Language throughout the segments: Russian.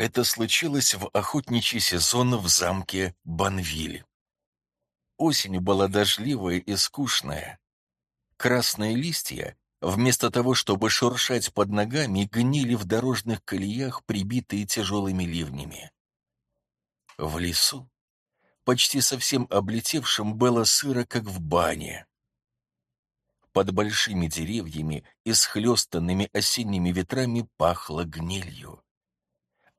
Это случилось в охотничий сезон в замке Банвиль. Осень была дождливая и скучная. Красные листья, вместо того, чтобы шуршать под ногами, гнили в дорожных колеях, прибитые тяжелыми ливнями. В лесу, почти совсем облетевшим, было сыро, как в бане. Под большими деревьями и схлестанными осенними ветрами пахло гнилью.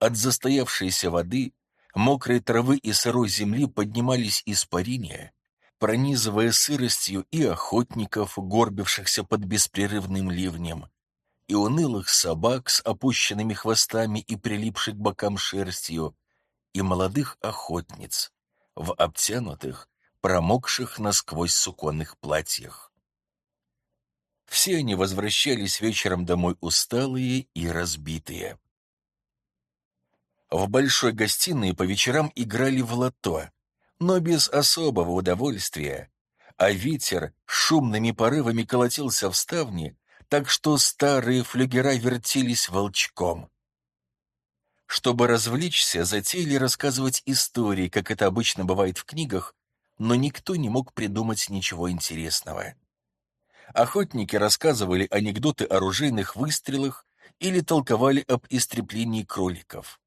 От застоявшейся воды, мокрой травы и сырой земли поднимались испарения, пронизывая сыростью и охотников, горбившихся под беспрерывным ливнем, и унылых собак с опущенными хвостами и прилипшей к бокам шерстью, и молодых охотниц в обтянутых, промокших насквозь суконных платьях. Все они возвращались вечером домой усталые и разбитые. В большой гостиной по вечерам играли в лото, но без особого удовольствия, а ветер шумными порывами колотился в ставни, так что старые флюгера вертелись волчком. Чтобы развлечься, затеяли рассказывать истории, как это обычно бывает в книгах, но никто не мог придумать ничего интересного. Охотники рассказывали анекдоты о ружейных выстрелах или толковали об истреблении кроликов.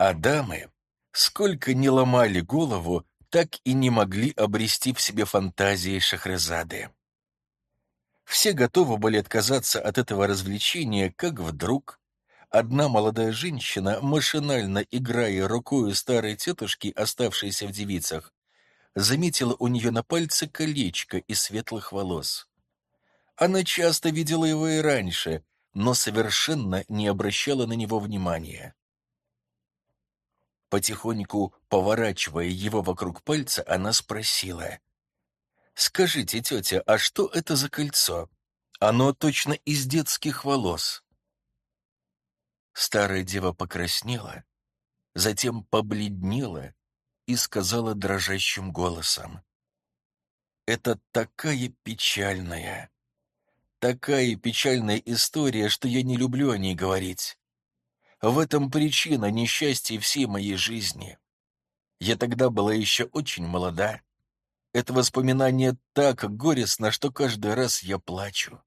А дамы, сколько не ломали голову, так и не могли обрести в себе фантазии Шахрезады. Все готовы были отказаться от этого развлечения, как вдруг одна молодая женщина, машинально играя рукой старой тетушки, оставшейся в девицах, заметила у нее на пальце колечко из светлых волос. Она часто видела его и раньше, но совершенно не обращала на него внимания. Потихоньку поворачивая его вокруг пальца, она спросила. «Скажите, тетя, а что это за кольцо? Оно точно из детских волос». Старая дева покраснела, затем побледнела и сказала дрожащим голосом. «Это такая печальная, такая печальная история, что я не люблю о ней говорить. В этом причина несчастья всей моей жизни. Я тогда была еще очень молода. Это воспоминание так горестно, что каждый раз я плачу.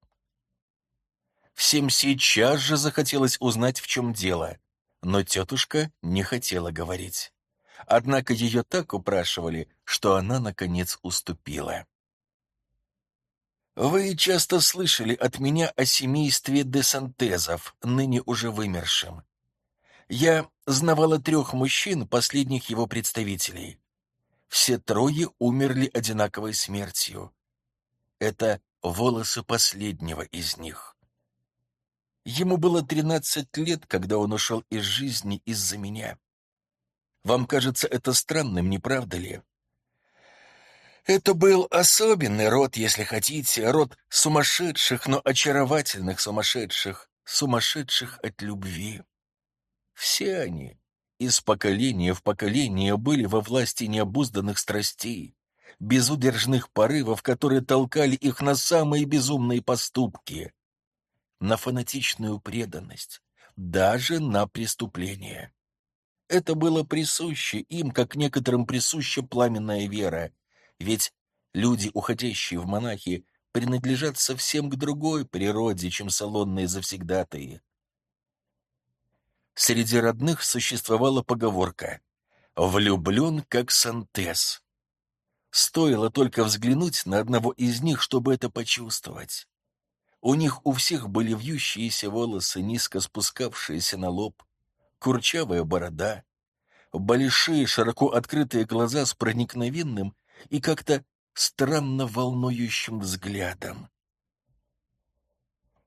Всем сейчас же захотелось узнать, в чем дело, но тетушка не хотела говорить. Однако ее так упрашивали, что она, наконец, уступила. «Вы часто слышали от меня о семействе де Сантезов, ныне уже вымершем. Я знавала трех мужчин, последних его представителей. Все трое умерли одинаковой смертью. Это волосы последнего из них. Ему было тринадцать лет, когда он ушел из жизни из-за меня. Вам кажется это странным, не правда ли? Это был особенный род, если хотите, род сумасшедших, но очаровательных сумасшедших, сумасшедших от любви. Все они из поколения в поколение были во власти необузданных страстей, безудержных порывов, которые толкали их на самые безумные поступки, на фанатичную преданность, даже на преступление. Это было присуще им, как некоторым присуща пламенная вера, ведь люди, уходящие в монахи, принадлежат совсем к другой природе, чем салонные завсегдатые. Среди родных существовала поговорка «влюблен, как Сантес». Стоило только взглянуть на одного из них, чтобы это почувствовать. У них у всех были вьющиеся волосы, низко спускавшиеся на лоб, курчавая борода, большие широко открытые глаза с проникновенным и как-то странно волнующим взглядом.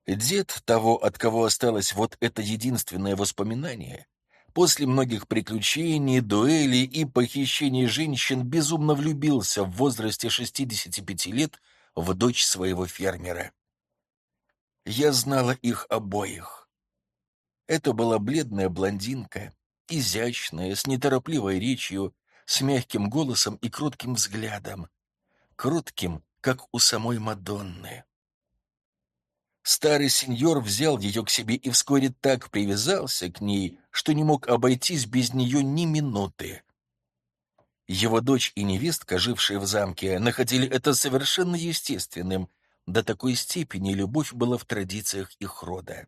Дед того, от кого осталось вот это единственное воспоминание, после многих приключений, дуэлей и похищений женщин безумно влюбился в возрасте 65 лет в дочь своего фермера. Я знала их обоих. Это была бледная блондинка, изящная, с неторопливой речью, с мягким голосом и кротким взглядом. Кротким, как у самой Мадонны. Старый сеньор взял ее к себе и вскоре так привязался к ней, что не мог обойтись без нее ни минуты. Его дочь и невестка, жившие в замке, находили это совершенно естественным. До такой степени любовь была в традициях их рода.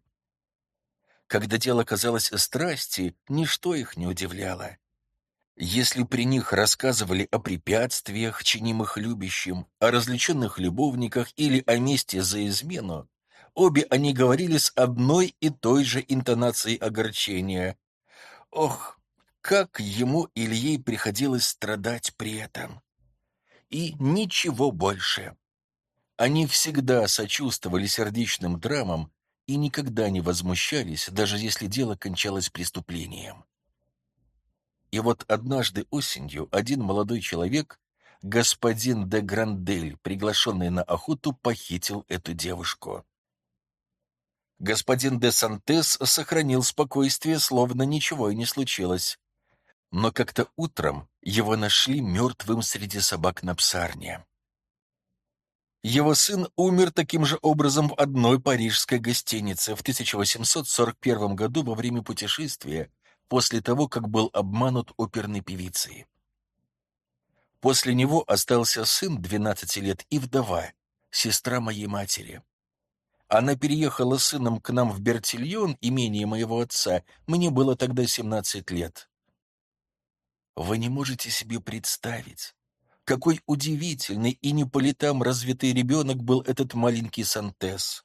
Когда дело казалось страсти, ничто их не удивляло. Если при них рассказывали о препятствиях, чинимых любящим, о развлеченных любовниках или о месте за измену, обе они говорили с одной и той же интонацией огорчения. Ох, как ему или ей приходилось страдать при этом. И ничего больше. Они всегда сочувствовали сердечным драмам и никогда не возмущались, даже если дело кончалось преступлением. И вот однажды осенью один молодой человек, господин де Грандель, приглашенный на охоту, похитил эту девушку. Господин де Сантес сохранил спокойствие, словно ничего и не случилось но как-то утром его нашли мертвым среди собак на псарне. Его сын умер таким же образом в одной парижской гостинице в 1841 году во время путешествия, после того, как был обманут оперной певицей. После него остался сын 12 лет и вдова, сестра моей матери. Она переехала с сыном к нам в Бертильон, имение моего отца, мне было тогда 17 лет. Вы не можете себе представить, какой удивительный и не по летам развитый ребенок был этот маленький Сантес.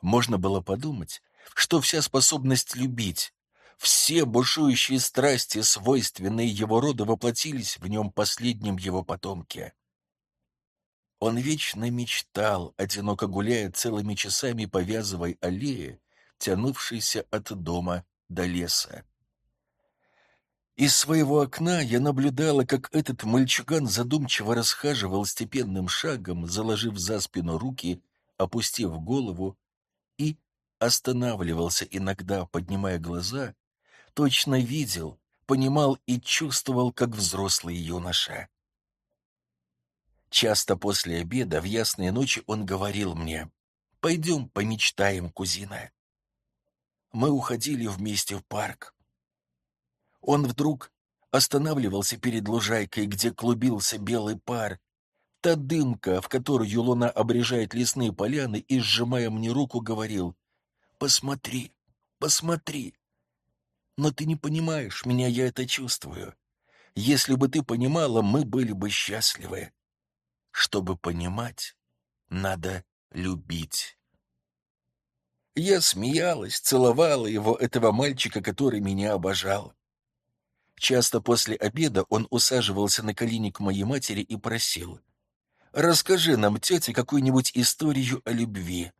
Можно было подумать, что вся способность любить, все бушующие страсти, свойственные его роду, воплотились в нем последнем его потомке. Он вечно мечтал, одиноко гуляя целыми часами по вязовой аллее, тянувшейся от дома до леса. Из своего окна я наблюдала, как этот мальчуган задумчиво расхаживал степенным шагом, заложив за спину руки, опустив голову, и останавливался иногда, поднимая глаза, точно видел, понимал и чувствовал, как взрослый юноша. Часто после обеда в ясные ночи он говорил мне, «Пойдем помечтаем, кузина». Мы уходили вместе в парк. Он вдруг останавливался перед лужайкой, где клубился белый пар. Та дымка, в которую луна обрежает лесные поляны, и, сжимая мне руку, говорил, «Посмотри, посмотри». Но ты не понимаешь, меня я это чувствую. Если бы ты понимала, мы были бы счастливы. Чтобы понимать, надо любить. Я смеялась, целовала его, этого мальчика, который меня обожал. Часто после обеда он усаживался на колени к моей матери и просил, «Расскажи нам, тетя, какую-нибудь историю о любви».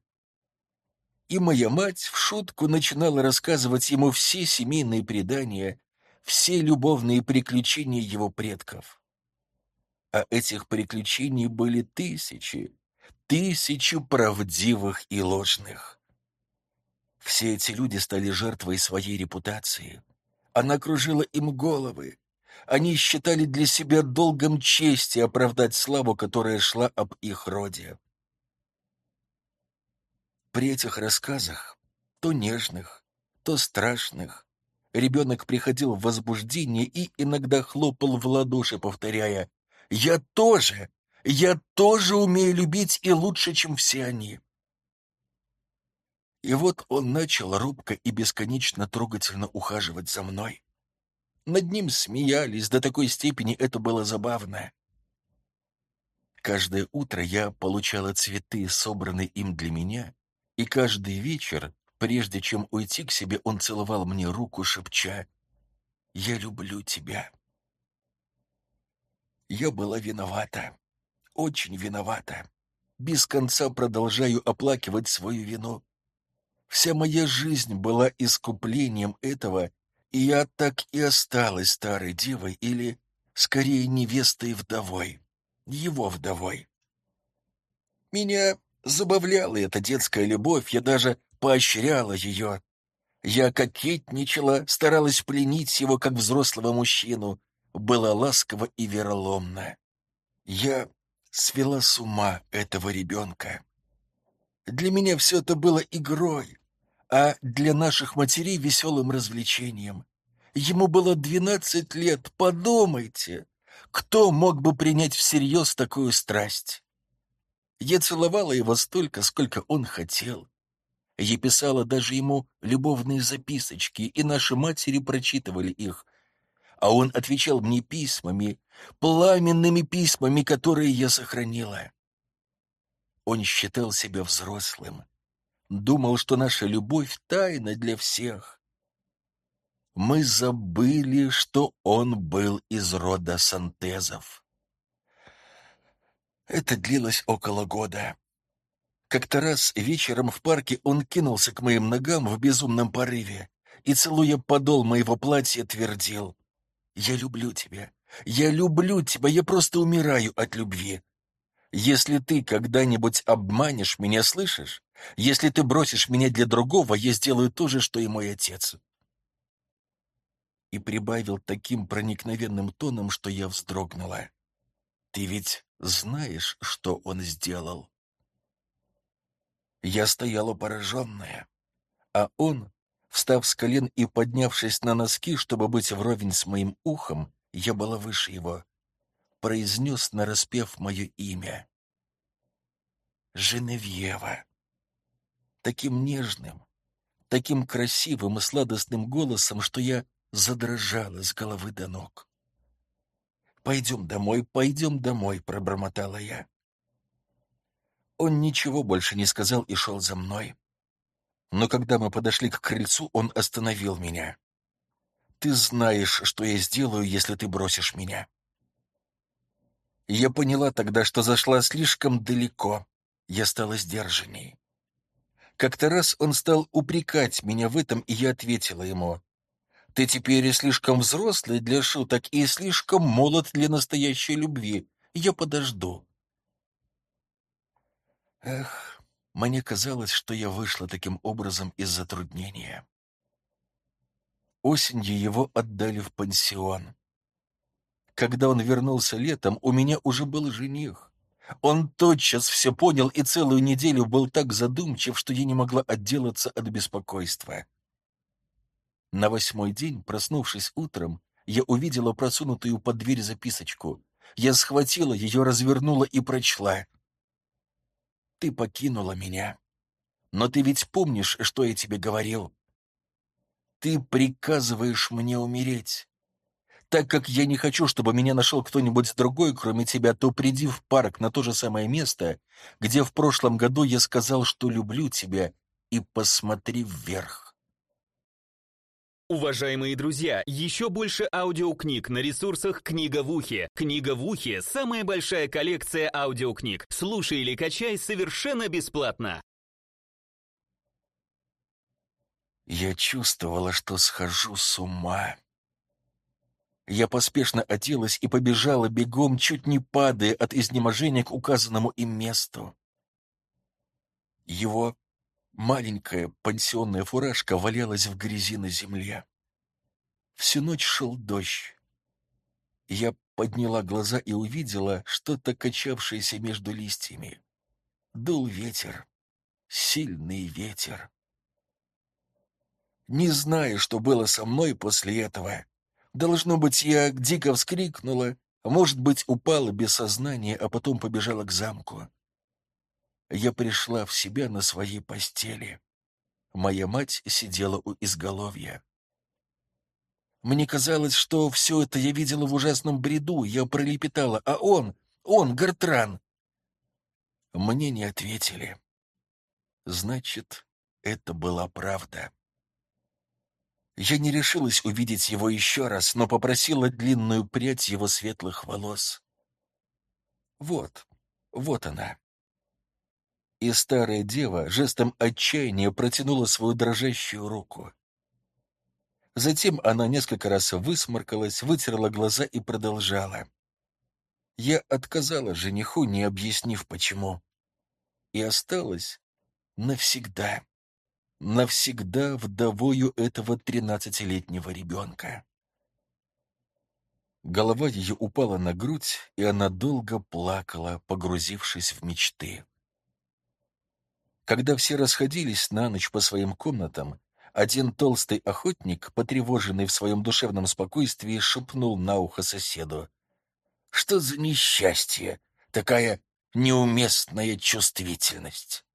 И моя мать в шутку начинала рассказывать ему все семейные предания, все любовные приключения его предков. А этих приключений были тысячи, тысячи правдивых и ложных. Все эти люди стали жертвой своей репутации. Она кружила им головы. Они считали для себя долгом чести оправдать славу, которая шла об их роде. При этих рассказах, то нежных, то страшных, ребенок приходил в возбуждение и иногда хлопал в ладоши, повторяя «Я тоже! Я тоже умею любить и лучше, чем все они!» И вот он начал робко и бесконечно трогательно ухаживать за мной. Над ним смеялись, до такой степени это было забавно. Каждое утро я получала цветы, собранные им для меня, и каждый вечер, прежде чем уйти к себе, он целовал мне руку, шепча «Я люблю тебя». Я была виновата, очень виновата. Без конца продолжаю оплакивать свою вину. Вся моя жизнь была искуплением этого, и я так и осталась старой девой или, скорее, невестой-вдовой, его вдовой. Меня забавляла эта детская любовь, я даже поощряла ее. Я кокетничала, старалась пленить его, как взрослого мужчину, была ласкова и вероломна. Я свела с ума этого ребенка. Для меня все это было игрой, а для наших матерей веселым развлечением. Ему было двенадцать лет, подумайте, кто мог бы принять всерьез такую страсть? Я целовала его столько, сколько он хотел. Я писала даже ему любовные записочки, и наши матери прочитывали их. А он отвечал мне письмами, пламенными письмами, которые я сохранила. Он считал себя взрослым. Думал, что наша любовь тайна для всех. Мы забыли, что он был из рода Сантезов. Это длилось около года. Как-то раз вечером в парке он кинулся к моим ногам в безумном порыве и, целуя подол моего платья, твердил «Я люблю тебя, я люблю тебя, я просто умираю от любви. Если ты когда-нибудь обманешь меня, слышишь? Если ты бросишь меня для другого, я сделаю то же, что и мой отец». И прибавил таким проникновенным тоном, что я вздрогнула. «Ты ведь знаешь, что он сделал?» Я стояла пораженная, а он, встав с колен и поднявшись на носки, чтобы быть вровень с моим ухом, я была выше его, произнес, нараспев мое имя. Женевьева. Таким нежным, таким красивым и сладостным голосом, что я задрожала с головы до ног. «Пойдем домой, пойдем домой», — пробормотала я. Он ничего больше не сказал и шел за мной. Но когда мы подошли к крыльцу, он остановил меня. «Ты знаешь, что я сделаю, если ты бросишь меня». Я поняла тогда, что зашла слишком далеко. Я стала сдержанней. Как-то раз он стал упрекать меня в этом, и я ответила ему, «Ты теперь слишком взрослый для шуток и слишком молод для настоящей любви. Я подожду». Эх, мне казалось, что я вышла таким образом из затруднения. Осенью его отдали в пансион. Когда он вернулся летом, у меня уже был жених. Он тотчас все понял и целую неделю был так задумчив, что я не могла отделаться от беспокойства. На восьмой день, проснувшись утром, я увидела просунутую под дверь записочку. Я схватила ее, развернула и прочла. «Ты покинула меня. Но ты ведь помнишь, что я тебе говорил? Ты приказываешь мне умереть. Так как я не хочу, чтобы меня нашел кто-нибудь другой, кроме тебя, то приди в парк на то же самое место, где в прошлом году я сказал, что люблю тебя, и посмотри вверх. Уважаемые друзья, еще больше аудиокниг на ресурсах «Книга в ухе». «Книга в ухе» — самая большая коллекция аудиокниг. Слушай или качай совершенно бесплатно. Я чувствовала, что схожу с ума. Я поспешно оделась и побежала бегом, чуть не падая от изнеможения к указанному им месту. Его маленькая пансионная фуражка валялась в грязи на земле. Всю ночь шел дождь. Я подняла глаза и увидела что-то качавшееся между листьями. Дул ветер, сильный ветер. Не знаю, что было со мной после этого, Должно быть, я дико вскрикнула, а может быть, упала без сознания, а потом побежала к замку. Я пришла в себя на своей постели. Моя мать сидела у изголовья. Мне казалось, что все это я видела в ужасном бреду, я пролепетала, а он, он, Гартран. Мне не ответили. Значит, это была правда. Я не решилась увидеть его еще раз, но попросила длинную прядь его светлых волос. Вот, вот она. И старая дева жестом отчаяния протянула свою дрожащую руку. Затем она несколько раз высморкалась, вытерла глаза и продолжала. Я отказала жениху, не объяснив почему, и осталась навсегда навсегда вдовою этого тринадцатилетнего ребенка. Голова ее упала на грудь, и она долго плакала, погрузившись в мечты. Когда все расходились на ночь по своим комнатам, один толстый охотник, потревоженный в своем душевном спокойствии, шепнул на ухо соседу. «Что за несчастье? Такая неуместная чувствительность!»